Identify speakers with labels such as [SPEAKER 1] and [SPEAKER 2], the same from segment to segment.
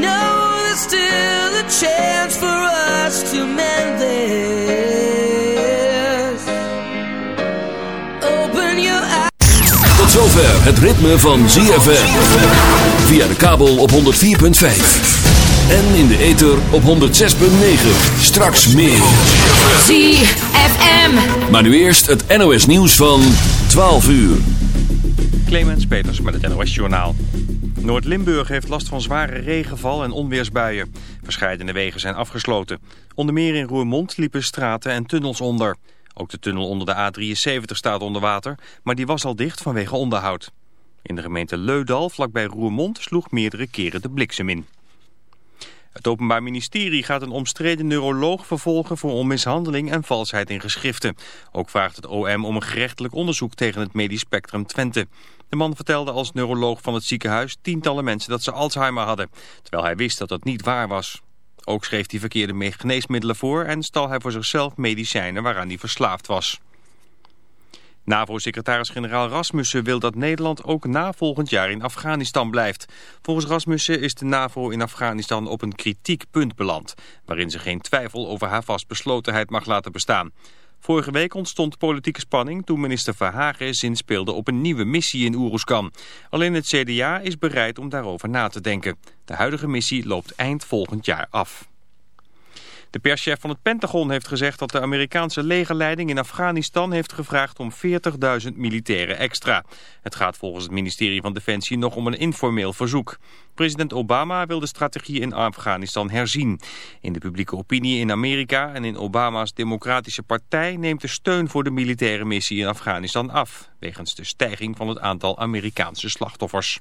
[SPEAKER 1] know there's still a chance for us to mend this. Open your eyes.
[SPEAKER 2] Tot zover het ritme van ZFM. Via de kabel op 104.5. En in de ether op 106.9. Straks meer.
[SPEAKER 3] ZFM.
[SPEAKER 2] Maar nu eerst het NOS nieuws van 12 uur.
[SPEAKER 4] Clemens Peters met het NOS Journaal. Noord-Limburg heeft last van zware regenval en onweersbuien. Verscheidene wegen zijn afgesloten. Onder meer in Roermond liepen straten en tunnels onder. Ook de tunnel onder de A73 staat onder water, maar die was al dicht vanwege onderhoud. In de gemeente Leudal, vlakbij Roermond, sloeg meerdere keren de bliksem in. Het Openbaar Ministerie gaat een omstreden neuroloog vervolgen voor onmishandeling en valsheid in geschriften. Ook vraagt het OM om een gerechtelijk onderzoek tegen het medisch spectrum Twente. De man vertelde als neuroloog van het ziekenhuis tientallen mensen dat ze Alzheimer hadden, terwijl hij wist dat dat niet waar was. Ook schreef hij verkeerde geneesmiddelen voor en stal hij voor zichzelf medicijnen waaraan hij verslaafd was. NAVO-secretaris-generaal Rasmussen wil dat Nederland ook na volgend jaar in Afghanistan blijft. Volgens Rasmussen is de NAVO in Afghanistan op een kritiek punt beland... waarin ze geen twijfel over haar vastbeslotenheid mag laten bestaan. Vorige week ontstond politieke spanning toen minister Verhagen zinspeelde op een nieuwe missie in Oeruzkan. Alleen het CDA is bereid om daarover na te denken. De huidige missie loopt eind volgend jaar af. De perschef van het Pentagon heeft gezegd dat de Amerikaanse legerleiding in Afghanistan heeft gevraagd om 40.000 militairen extra. Het gaat volgens het ministerie van Defensie nog om een informeel verzoek. President Obama wil de strategie in Afghanistan herzien. In de publieke opinie in Amerika en in Obama's Democratische Partij neemt de steun voor de militaire missie in Afghanistan af, wegens de stijging van het aantal Amerikaanse slachtoffers.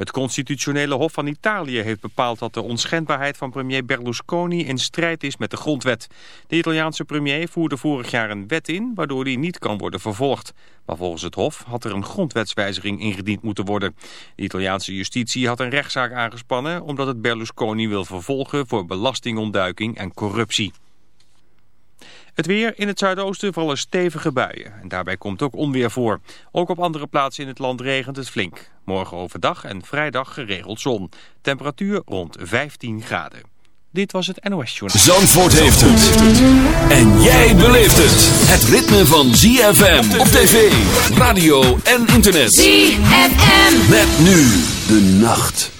[SPEAKER 4] Het constitutionele hof van Italië heeft bepaald dat de onschendbaarheid van premier Berlusconi in strijd is met de grondwet. De Italiaanse premier voerde vorig jaar een wet in waardoor hij niet kan worden vervolgd. Maar volgens het hof had er een grondwetswijziging ingediend moeten worden. De Italiaanse justitie had een rechtszaak aangespannen omdat het Berlusconi wil vervolgen voor belastingontduiking en corruptie. Het weer in het zuidoosten vallen stevige buien. En daarbij komt ook onweer voor. Ook op andere plaatsen in het land regent het flink. Morgen overdag en vrijdag geregeld zon. Temperatuur rond 15 graden. Dit was het NOS Journal.
[SPEAKER 2] Zandvoort heeft het. En jij beleeft het. Het ritme van ZFM op tv, radio en internet.
[SPEAKER 3] ZFM.
[SPEAKER 2] Met nu de nacht.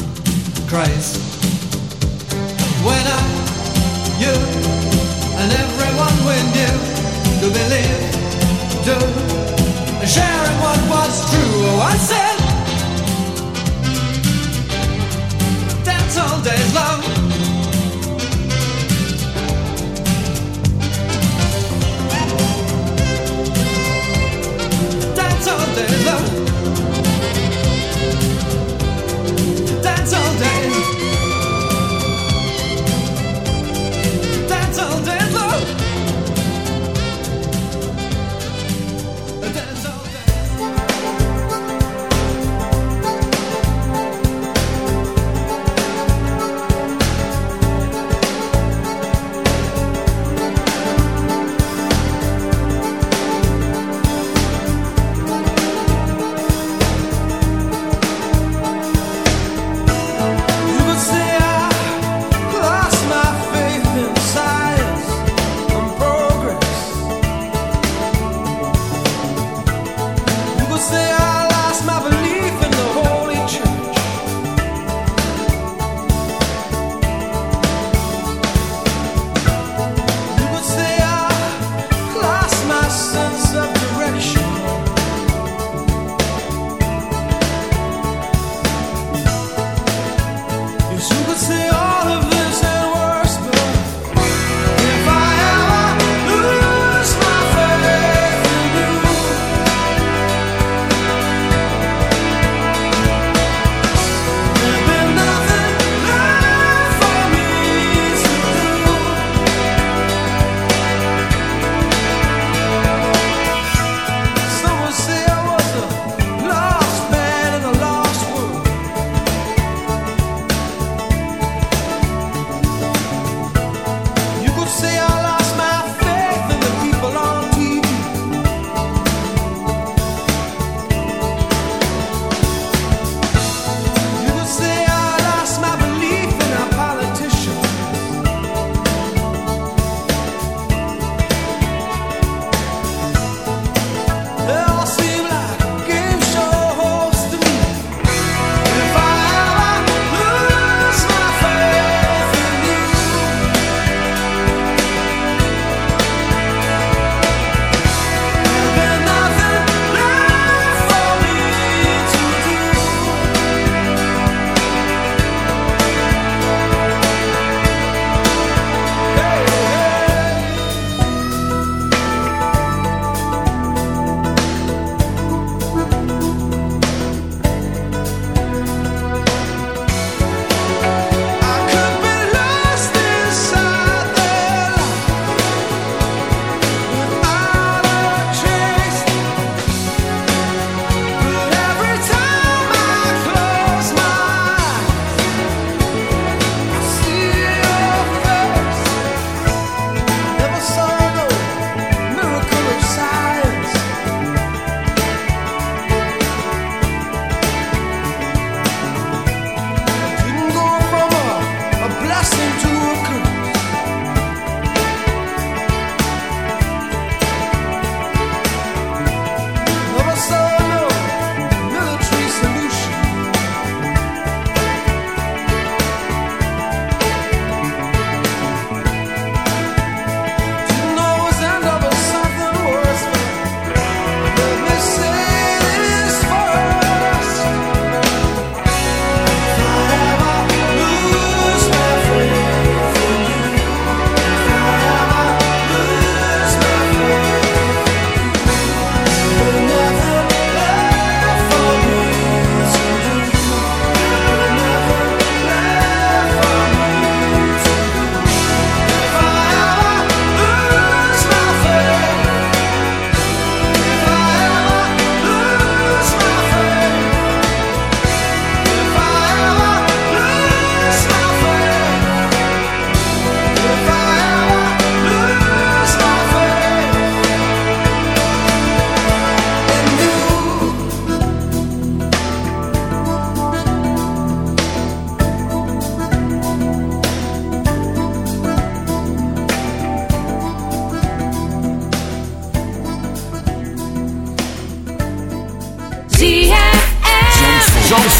[SPEAKER 5] craze when I, you, and everyone we knew could believe, do, sharing what was true. Oh, I said, dance hall days long.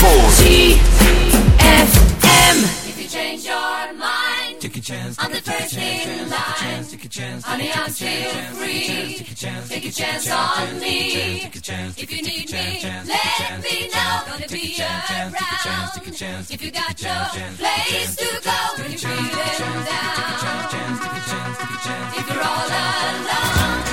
[SPEAKER 2] Zandvoort. ZFM. If you change your mind, Take a chance. I'm the first in line. Take a chance. Honey, I'm still free. Take a chance on me. Take a chance. If you need me, let me know. Gonna be around. If you got no place to go when you're feeling down. If you're all alone,